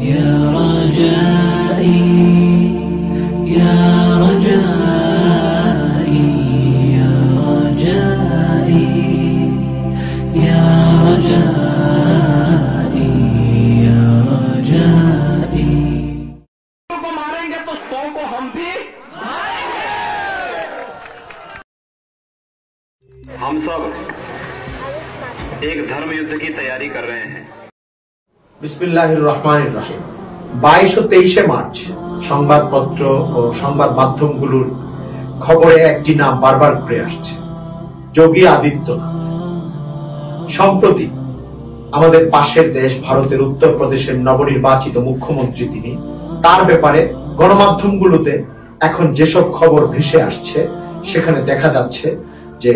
يا رجائي يا رجائي يا رجائي يا رجائي يا رجائي को मारेंगे तो सौ को हम भी हम सब एक धर्म युद्ध की तैयारी कर रहे हैं বিসমিল্লাহ রহমান রাহিম। বাইশ ও তেইশে মার্চ, সংবাদপত্র ও সংবাদ মাধ্যমগুলোর খবরে একটি নাম বারবার ঘুরে আসছে। যোগী আদিত্যনাথ, সম্প্রতি আমাদের পাশের দেশ ভারতের উত্তরপ্রদেশের নবনির্বাচিত মুখ্যমন্ত্রী তিনি, তার ব্যাপারে গণমাধ্যমগুলোতে এখন যেসব খবর ভেসে আসছে, সেখানে দেখা যাচ্ছে যে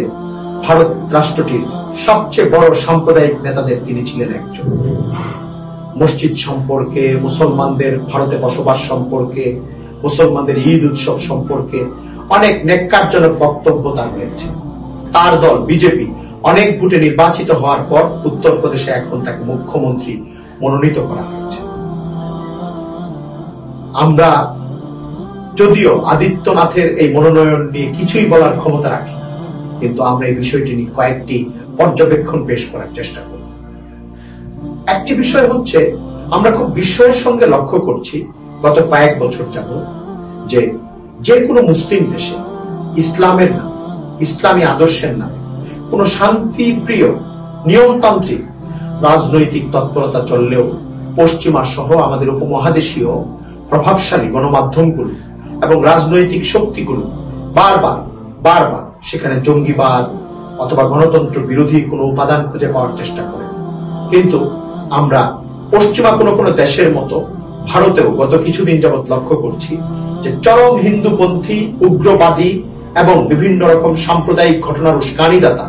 ভারত রাষ্ট্রটির সবচেয়ে বড় সাম্প্রদায়িক নেতাদের তিনি ছিলেন একজন। মসজিদ সম্পর্কে, মুসলমানদের ভারতে বসবাস সম্পর্কে, মুসলমানদের ঈদ উৎসব সম্পর্কে অনেক নেককারজনক বক্তব্য তার রয়েছে। তার দল, বিজেপি, অনেক ভোটে নির্বাচিত হওয়ার পর উত্তরপ্রদেশে এখন তাকে মুখ্যমন্ত্রী মনোনীত করা হয়েছে। আমরা যদিও আদিত্যনাথের এই মনোনয়ন নিয়ে কিছুই বলার ক্ষমতা রাখি, কিন্তু আমরা এই বিষয়টি নিয়ে কয়েকটি পর্যবেক্ষণ পেশ করার চেষ্টা করি একটি বিষয় হচ্ছে, আমরা খুব বিস্ময়ের সঙ্গে লক্ষ্য করছি গত কয়েক বছর যাব যে যে কোনো মুসলিম দেশে ইসলামের নাম, ইসলামী আদর্শের নামে কোন শান্তি প্রিয় নিয়মতান্ত্রিক, রাজনৈতিক তৎপরতা চললেও পশ্চিমা সহ আমাদের উপমহাদেশীয় প্রভাবশালী গণমাধ্যমগুলো এবং রাজনৈতিক শক্তিগুলো বারবার বারবার সেখানে জঙ্গিবাদ অথবা গণতন্ত্র বিরোধী কোনো উপাদান খুঁজে পাওয়ার চেষ্টা করে। কিন্তু আমরা পশ্চিমা কোনো কোনো দেশের মতো, ভারতেও গত কিছুদিন যাবৎ লক্ষ্য করছি যে চরম হিন্দুপন্থী, উগ্রবাদী এবং বিভিন্ন রকম সাম্প্রদায়িক ঘটনার উস্কানিদাতা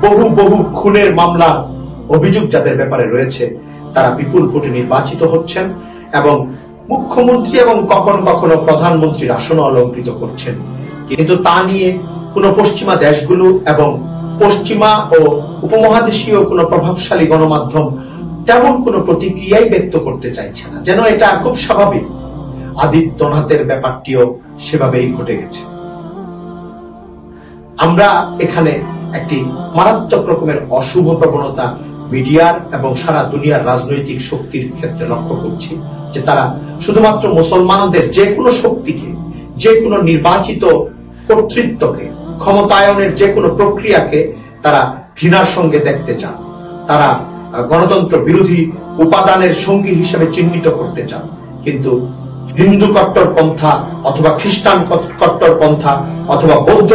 বহু বহু খুনের মামলা, অভিযোগ যাদের ব্যাপারে রয়েছে, তারা বিপুল ভোটে নির্বাচিত হচ্ছেন এবং মুখ্যমন্ত্রী এবং কখনো কখনো প্রধানমন্ত্রীর আসন অলঙ্কৃত করছেন। কিন্তু তা নিয়ে কোন পশ্চিমা দেশগুলো এবং পশ্চিমা ও উপমহাদেশীয় কোন প্রভাবশালী গণমাধ্যম তেমন কোন প্রতিক্রিয়াই ব্যক্ত করতে চাইছে না। যেন এটা খুব স্বাভাবিক। আদিত্যনাথের ব্যাপারটিও সেভাবেই ঘটে গেছে। আমরা এখানে একটি মারাত্মক রকমের অশুভ প্রবণতা মিডিয়ার এবং সারা দুনিয়ার রাজনৈতিক শক্তির ক্ষেত্রে লক্ষ্য করছি, যে তারা শুধুমাত্র মুসলমানদের যে কোনো শক্তিকে যে কোনো নির্বাচিত কর্তৃত্বকে, ক্ষমতায়নের যে কোনো প্রক্রিয়াকে তারা ঘৃণার সঙ্গে দেখতে চান। তারা গণতন্ত্র বিরোধী উপাদানের সঙ্গী হিসেবে চিহ্নিত করতে চান। কিন্তু হিন্দু কট্টর পন্থা অথবা খ্রিস্টান কট্টর পন্থা অথবা বৌদ্ধ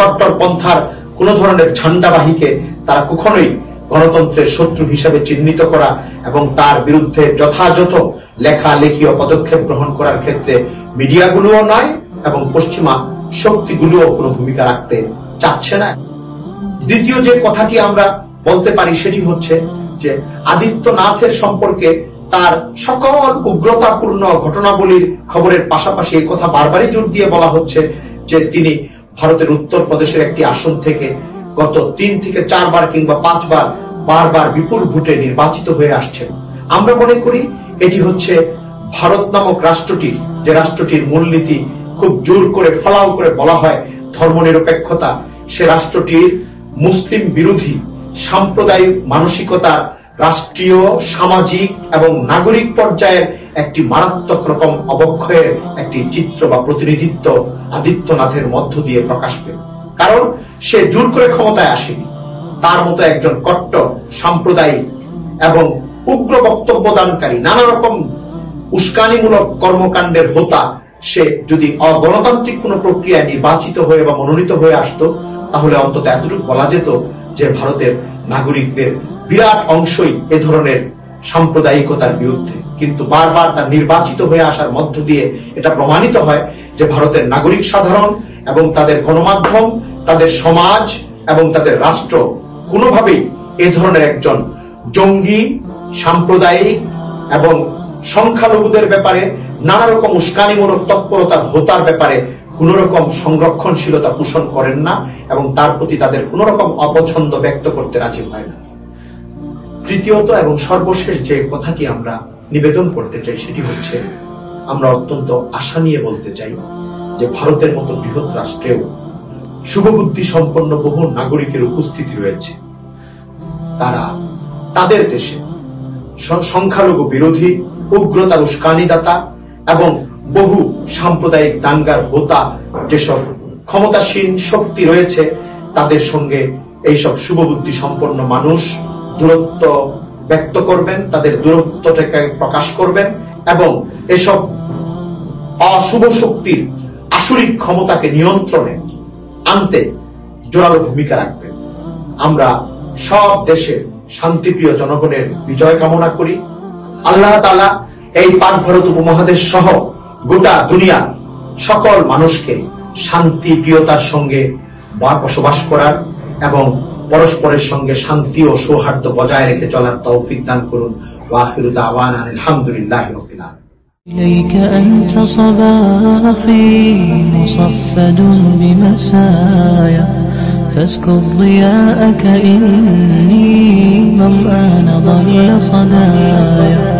কট্টর পন্থার কোন ধরনের ঝান্ডাবাহীকে তারা কখনোই গণতন্ত্রের শত্রু হিসেবে চিহ্নিত করা এবং তার বিরুদ্ধে যথাযথ লেখালেখি ও পদক্ষেপ গ্রহণ করার ক্ষেত্রে মিডিয়াগুলোও নয় এবং পশ্চিমা শক্তিগুলোও কোনো ভূমিকা রাখতে চাচ্ছে না। দ্বিতীয় যে কথাটি আমরা বলতে পারি সেটি হচ্ছে যে আদিত্যনাথের সম্পর্কে তার সকল উগ্রতাপূর্ণ ঘটনাবলীর খবরের পাশাপাশি এই কথা বারবারই জোর দিয়ে বলা হচ্ছে যে তিনি ভারতের উত্তর প্রদেশের একটি আসন থেকে গত তিন থেকে চারবার কিংবা পাঁচবার বারবার বিপুল ভোটে নির্বাচিত হয়ে আসছেন। আমরা মনে করি এটি হচ্ছে ভারত নামক রাষ্ট্রটির, যে রাষ্ট্রটির মূলনীতি খুব জোর করে, ফলাও করে বলা হয় ধর্মনিরপেক্ষতা, সে রাষ্ট্রটির মুসলিম বিরোধী সাম্প্রদায়িক মানসিকতার রাষ্ট্রীয়, সামাজিক এবং নাগরিক পর্যায়ের একটি মারাত্মক রকম অবক্ষয়ের একটি চিত্র বা প্রতিনিধিত্ব আদিত্যনাথের মধ্য দিয়ে প্রকাশ পেল। কারণ সে জোর করে ক্ষমতায় আসেনি। তার মতো একজন কট্টর সাম্প্রদায়িক এবং উগ্র বক্তব্য দানকারী নানা রকম উস্কানিমূলক কর্মকাণ্ডের হোতা সে যদি অগণতান্ত্রিক কোন প্রক্রিয়ায় নির্বাচিত হয়ে বা মনোনীত হয়ে আসতো, তাহলে অন্তত এতটুকু বলা যেত যে ভারতের নাগরিকদের বিরাট অংশই এ ধরনের সাম্প্রদায়িকতার বিরুদ্ধে। কিন্তু বারবার তার নির্বাচিত হয়ে আসার মধ্য দিয়ে এটা প্রমাণিত হয় যে ভারতের নাগরিক সাধারণ এবং তাদের গণমাধ্যম, তাদের সমাজ এবং তাদের রাষ্ট্র কোনোভাবেই এ ধরনের একজন জঙ্গি, সাম্প্রদায়িক এবং সংখ্যালঘুদের ব্যাপারে নানা রকম উস্কানিমূলক তৎপরতার হোতার ব্যাপারে কোন রকম সংরক্ষণশীলতা পোষণ করেন না এবং তার প্রতি তাদের কোন রকম অপছন্দ ব্যক্ত করতে রাজি হয় না। তৃতীয়ত এবং সর্বশেষ যে কথাটি আমরা নিবেদন করতে চাই সেটি হচ্ছে, আমরা অত্যন্ত আশা নিয়ে বলতে চাই যে ভারতের মতো বৃহৎ রাষ্ট্রেও শুভবুদ্ধি সম্পন্ন বহু নাগরিকের উপস্থিতি রয়েছে। তারা তাদের দেশে সংখ্যালঘু বিরোধী, উগ্রতা উস্কানিদাতা এবং বহু সাম্প্রদায়িক দাঙ্গার হোতা যেসব ক্ষমতাসীন শক্তি রয়েছে, তাদের সঙ্গে এইসব শুভবুদ্ধি সম্পন্ন মানুষ দূরত্ব ব্যক্ত করবেন, তাদের দূরত্বটাকে প্রকাশ করবেন এবং এসব অশুভ শক্তির আসরিক ক্ষমতাকে নিয়ন্ত্রণে আনতে জোরালো ভূমিকা রাখবেন। আমরা সব দেশের শান্তিপ্রিয় জনগণের বিজয় কামনা করি। আল্লাহ তালা এই পাক ভারত উপমহাদেশ সহ গোটা দুনিয়ার সকল মানুষকে শান্তি প্রিয়তার সঙ্গে বা- বসবাস করার এবং পরস্পরের সঙ্গে শান্তি ও সৌহার্দ্য বজায় রেখে চলার তৌফিক দান করুন ওয়াহিরুদ আওয়ান আলহামদুলিল্লাহ রবিল আলামিন। إليك أنت صباحي مصفد بمسايا فاسكب ضياءك إني ظمآن ضل صدايا